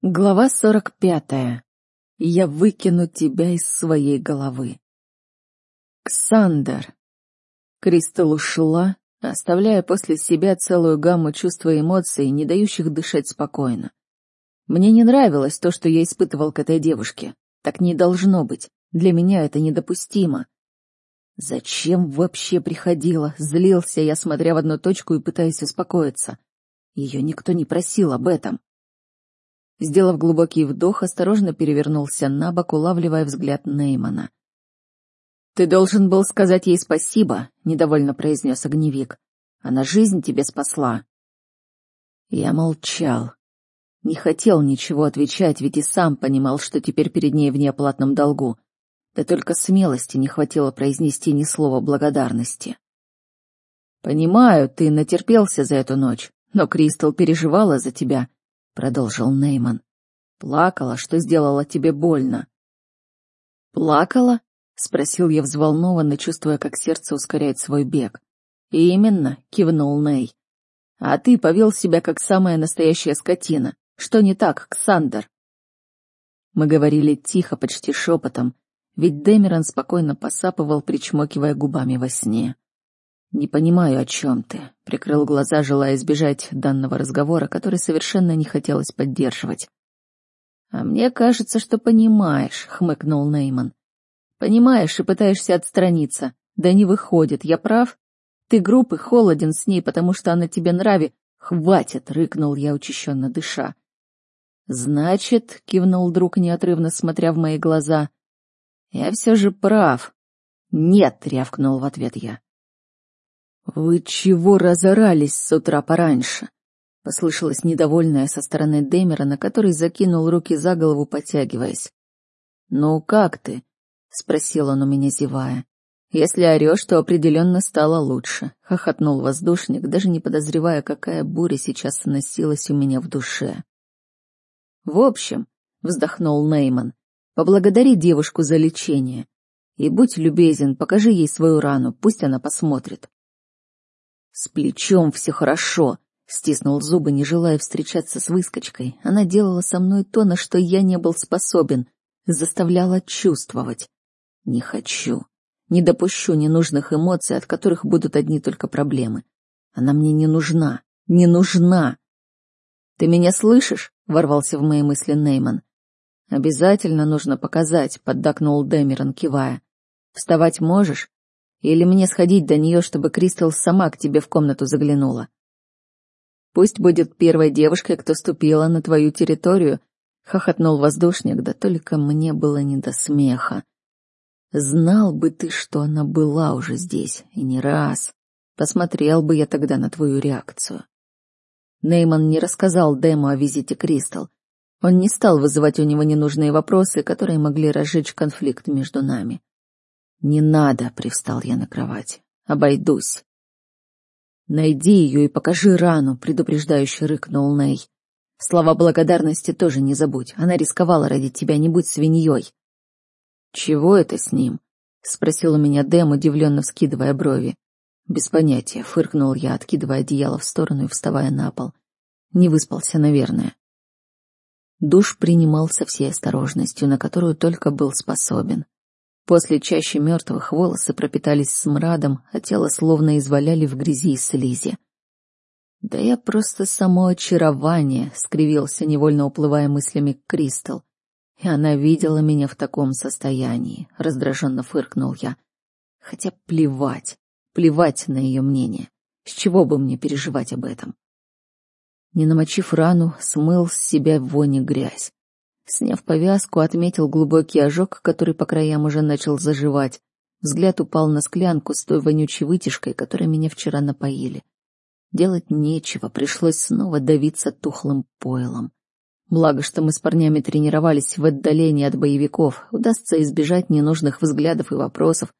Глава сорок пятая. Я выкину тебя из своей головы. Ксандер. Кристал ушла, оставляя после себя целую гамму чувств и эмоций, не дающих дышать спокойно. Мне не нравилось то, что я испытывал к этой девушке. Так не должно быть. Для меня это недопустимо. Зачем вообще приходила? Злился я, смотря в одну точку и пытаясь успокоиться. Ее никто не просил об этом. Сделав глубокий вдох, осторожно перевернулся на бок, улавливая взгляд Неймана. «Ты должен был сказать ей спасибо», — недовольно произнес огневик. «Она жизнь тебе спасла». Я молчал. Не хотел ничего отвечать, ведь и сам понимал, что теперь перед ней в неоплатном долгу. Да только смелости не хватило произнести ни слова благодарности. «Понимаю, ты натерпелся за эту ночь, но Кристал переживала за тебя», продолжил Нейман. Плакала, что сделала тебе больно. Плакала? спросил я взволнованно, чувствуя, как сердце ускоряет свой бег. Именно, кивнул Ней. А ты повел себя как самая настоящая скотина. Что не так, Ксандер? Мы говорили тихо, почти шепотом, ведь Дэмерон спокойно посапывал, причмокивая губами во сне. «Не понимаю, о чем ты», — прикрыл глаза, желая избежать данного разговора, который совершенно не хотелось поддерживать. «А мне кажется, что понимаешь», — хмыкнул Нейман. «Понимаешь и пытаешься отстраниться. Да не выходит, я прав? Ты груб и холоден с ней, потому что она тебе нравит. Хватит!» — рыкнул я, учащенно дыша. «Значит», — кивнул друг, неотрывно смотря в мои глаза, — «я все же прав». «Нет», — рявкнул в ответ я. «Вы чего разорались с утра пораньше?» — послышалось недовольное со стороны Дэмерона, который закинул руки за голову, подтягиваясь. «Ну, как ты?» — спросил он у меня, зевая. «Если орешь, то определенно стало лучше», — хохотнул воздушник, даже не подозревая, какая буря сейчас носилась у меня в душе. «В общем», — вздохнул Нейман, — «поблагодари девушку за лечение. И будь любезен, покажи ей свою рану, пусть она посмотрит». «С плечом все хорошо», — стиснул зубы, не желая встречаться с выскочкой. Она делала со мной то, на что я не был способен, заставляла чувствовать. «Не хочу. Не допущу ненужных эмоций, от которых будут одни только проблемы. Она мне не нужна. Не нужна!» «Ты меня слышишь?» — ворвался в мои мысли Нейман. «Обязательно нужно показать», — поддакнул Дэмерон, кивая. «Вставать можешь?» Или мне сходить до нее, чтобы Кристал сама к тебе в комнату заглянула? Пусть будет первой девушкой, кто ступила на твою территорию, хохотнул воздушник, да только мне было не до смеха. Знал бы ты, что она была уже здесь, и не раз. Посмотрел бы я тогда на твою реакцию. Нейман не рассказал Дэму о визите Кристал. Он не стал вызывать у него ненужные вопросы, которые могли разжечь конфликт между нами. «Не надо», — привстал я на кровати. «Обойдусь». «Найди ее и покажи рану», — предупреждающе рыкнул Ней. «Слова благодарности тоже не забудь. Она рисковала ради тебя, не будь свиньей». «Чего это с ним?» — спросил у меня Дэм, удивленно вскидывая брови. «Без понятия», — фыркнул я, откидывая одеяло в сторону и вставая на пол. «Не выспался, наверное». Душ принимал со всей осторожностью, на которую только был способен. После чаще мертвых волосы пропитались смрадом, а тело словно изваляли в грязи и слизи. «Да я просто само очарование», — скривился, невольно уплывая мыслями Кристал. И она видела меня в таком состоянии, раздраженно фыркнул я. Хотя плевать, плевать на ее мнение. С чего бы мне переживать об этом? Не намочив рану, смыл с себя вони грязь. Сняв повязку, отметил глубокий ожог, который по краям уже начал заживать. Взгляд упал на склянку с той вонючей вытяжкой, которой меня вчера напоили. Делать нечего, пришлось снова давиться тухлым пойлом. Благо, что мы с парнями тренировались в отдалении от боевиков, удастся избежать ненужных взглядов и вопросов,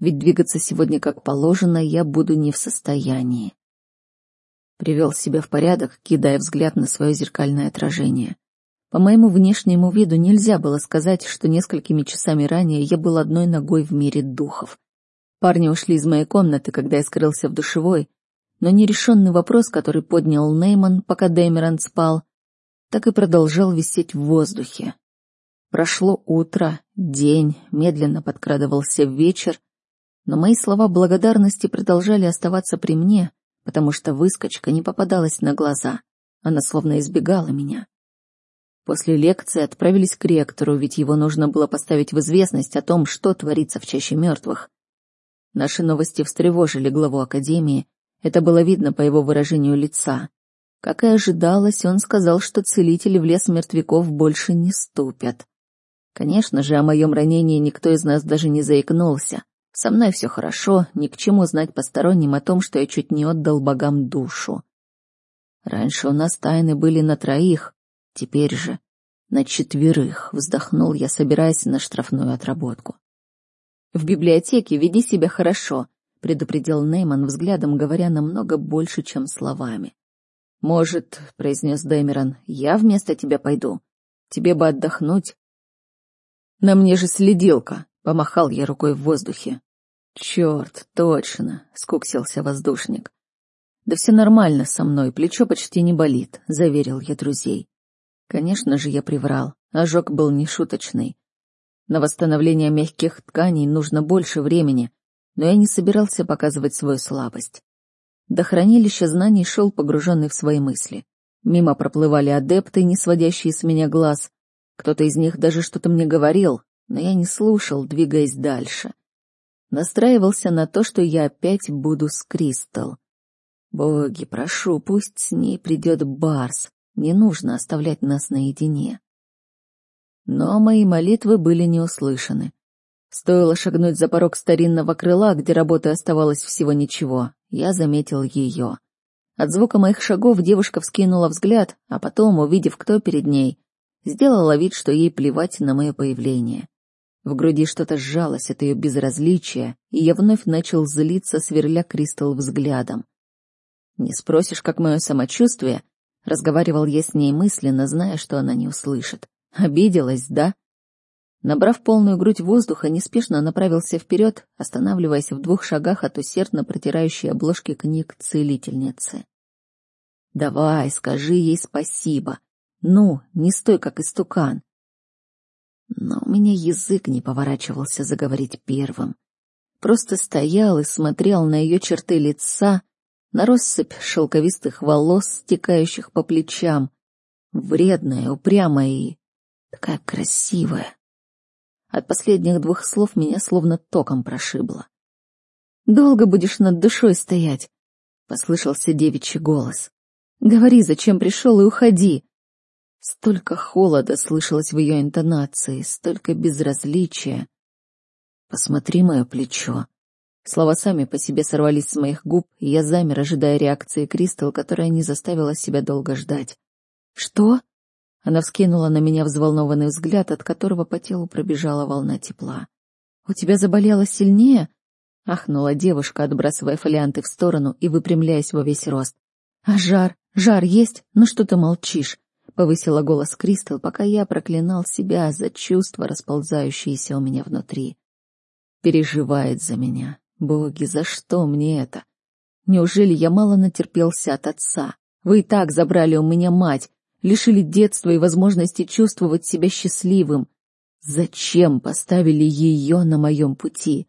ведь двигаться сегодня как положено я буду не в состоянии. Привел себя в порядок, кидая взгляд на свое зеркальное отражение. По моему внешнему виду нельзя было сказать, что несколькими часами ранее я был одной ногой в мире духов. Парни ушли из моей комнаты, когда я скрылся в душевой, но нерешенный вопрос, который поднял Нейман, пока Дэмерон спал, так и продолжал висеть в воздухе. Прошло утро, день, медленно подкрадывался вечер, но мои слова благодарности продолжали оставаться при мне, потому что выскочка не попадалась на глаза. Она словно избегала меня. После лекции отправились к ректору, ведь его нужно было поставить в известность о том, что творится в чаще мертвых. Наши новости встревожили главу академии, это было видно по его выражению лица. Как и ожидалось, он сказал, что целители в лес мертвяков больше не ступят. Конечно же, о моем ранении никто из нас даже не заикнулся. Со мной все хорошо, ни к чему знать посторонним о том, что я чуть не отдал богам душу. Раньше у нас тайны были на троих, теперь же на четверых, вздохнул я, собираясь на штрафную отработку. В библиотеке веди себя хорошо, предупредил Нейман взглядом, говоря намного больше, чем словами. Может, произнес Дэмерон, я вместо тебя пойду. Тебе бы отдохнуть. На мне же следилка, помахал я рукой в воздухе. Черт, точно, скуксился воздушник. Да все нормально со мной, плечо почти не болит, заверил я друзей. Конечно же, я приврал. Ожог был нешуточный. На восстановление мягких тканей нужно больше времени, но я не собирался показывать свою слабость. До хранилища знаний шел погруженный в свои мысли. Мимо проплывали адепты, не сводящие с меня глаз. Кто-то из них даже что-то мне говорил, но я не слушал, двигаясь дальше. Настраивался на то, что я опять буду с Кристал. Боги, прошу, пусть с ней придет Барс. Не нужно оставлять нас наедине. Но мои молитвы были не услышаны. Стоило шагнуть за порог старинного крыла, где работы оставалось всего ничего, я заметил ее. От звука моих шагов девушка вскинула взгляд, а потом, увидев, кто перед ней, сделала вид, что ей плевать на мое появление. В груди что-то сжалось от ее безразличия, и я вновь начал злиться, сверля Кристал взглядом. «Не спросишь, как мое самочувствие?» Разговаривал я с ней мысленно, зная, что она не услышит. Обиделась, да? Набрав полную грудь воздуха, неспешно направился вперед, останавливаясь в двух шагах от усердно протирающей обложки книг целительницы. «Давай, скажи ей спасибо. Ну, не стой, как истукан». Но у меня язык не поворачивался заговорить первым. Просто стоял и смотрел на ее черты лица, на россыпь шелковистых волос, стекающих по плечам. Вредная, упрямая и такая красивая. От последних двух слов меня словно током прошибло. «Долго будешь над душой стоять?» — послышался девичий голос. «Говори, зачем пришел, и уходи!» Столько холода слышалось в ее интонации, столько безразличия. «Посмотри мое плечо», Слова сами по себе сорвались с моих губ, и я замер, ожидая реакции Кристал, которая не заставила себя долго ждать. «Что?» Она вскинула на меня взволнованный взгляд, от которого по телу пробежала волна тепла. «У тебя заболело сильнее?» — ахнула девушка, отбрасывая фолианты в сторону и выпрямляясь во весь рост. «А жар? Жар есть? Ну что ты молчишь?» — повысила голос Кристал, пока я проклинал себя за чувства, расползающиеся у меня внутри. «Переживает за меня. Боги, за что мне это? Неужели я мало натерпелся от отца? Вы и так забрали у меня мать, лишили детства и возможности чувствовать себя счастливым. Зачем поставили ее на моем пути?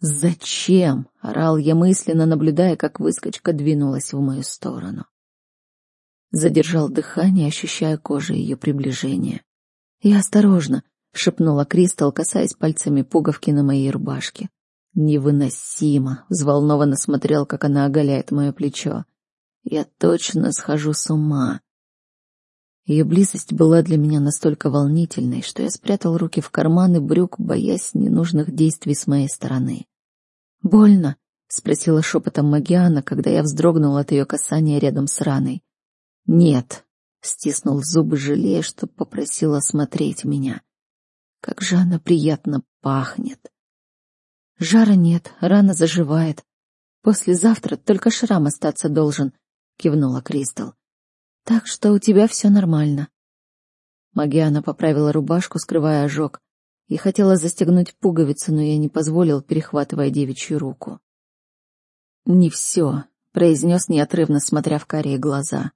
Зачем? Орал я мысленно, наблюдая, как выскочка двинулась в мою сторону. Задержал дыхание, ощущая кожей ее приближение. «Я осторожно», — шепнула Кристал, касаясь пальцами пуговки на моей рубашке. Невыносимо. Взволнованно смотрел, как она оголяет мое плечо. Я точно схожу с ума. Ее близость была для меня настолько волнительной, что я спрятал руки в карманы брюк, боясь ненужных действий с моей стороны. «Больно?» — спросила шепотом Магиана, когда я вздрогнул от ее касания рядом с раной. «Нет», — стиснул зубы, жалея, что попросила смотреть меня. «Как же она приятно пахнет!» Жара нет, рана заживает. Послезавтра только шрам остаться должен, кивнула Кристал. Так что у тебя все нормально. Магиана поправила рубашку, скрывая ожог, и хотела застегнуть пуговицу, но я не позволил, перехватывая девичью руку. «Не все», — произнес неотрывно, смотря в карие глаза.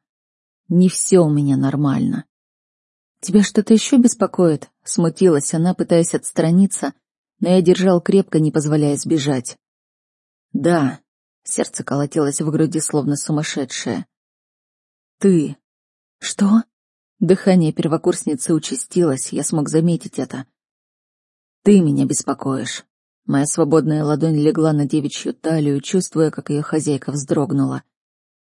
Не все у меня нормально. «Тебя что-то еще беспокоит?» — смутилась она, пытаясь отстраниться, но я держал крепко, не позволяя сбежать. «Да», — сердце колотилось в груди, словно сумасшедшее. «Ты...» «Что?» Дыхание первокурсницы участилось, я смог заметить это. «Ты меня беспокоишь». Моя свободная ладонь легла на девичью талию, чувствуя, как ее хозяйка вздрогнула.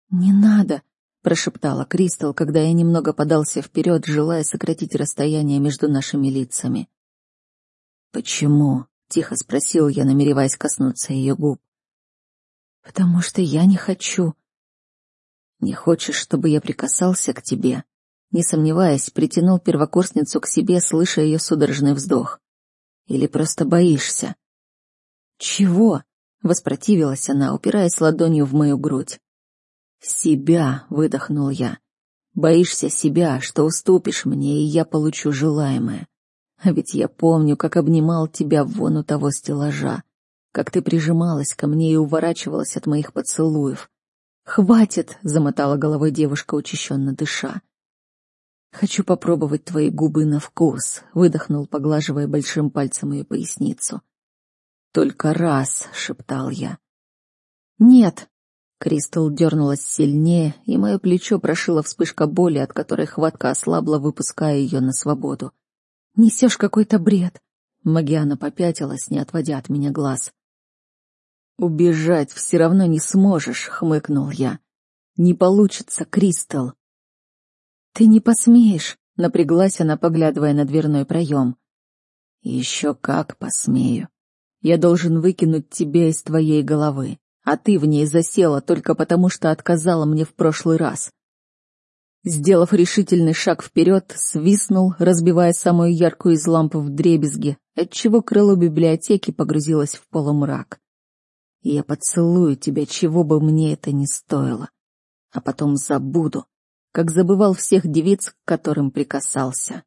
«Не надо», прошептала Кристал, когда я немного подался вперед, желая сократить расстояние между нашими лицами. «Почему?» — тихо спросил я, намереваясь коснуться ее губ. «Потому что я не хочу». «Не хочешь, чтобы я прикасался к тебе?» Не сомневаясь, притянул первокурсницу к себе, слыша ее судорожный вздох. «Или просто боишься?» «Чего?» — воспротивилась она, упираясь ладонью в мою грудь. «Себя!» — выдохнул я. «Боишься себя, что уступишь мне, и я получу желаемое. А ведь я помню, как обнимал тебя вон у того стеллажа, как ты прижималась ко мне и уворачивалась от моих поцелуев. «Хватит!» — замотала головой девушка, учащенно дыша. «Хочу попробовать твои губы на вкус», — выдохнул, поглаживая большим пальцем ее поясницу. «Только раз», — шептал я. «Нет», Кристал дернулась сильнее, и мое плечо прошила вспышка боли, от которой хватка ослабла, выпуская ее на свободу. «Несешь какой-то бред!» Магиана попятилась, не отводя от меня глаз. «Убежать все равно не сможешь», — хмыкнул я. «Не получится, Кристал». «Ты не посмеешь», — напряглась она, поглядывая на дверной проем. «Еще как посмею. Я должен выкинуть тебя из твоей головы а ты в ней засела только потому, что отказала мне в прошлый раз. Сделав решительный шаг вперед, свистнул, разбивая самую яркую из ламп в дребезги, отчего крыло библиотеки погрузилось в полумрак. Я поцелую тебя, чего бы мне это ни стоило, а потом забуду, как забывал всех девиц, к которым прикасался.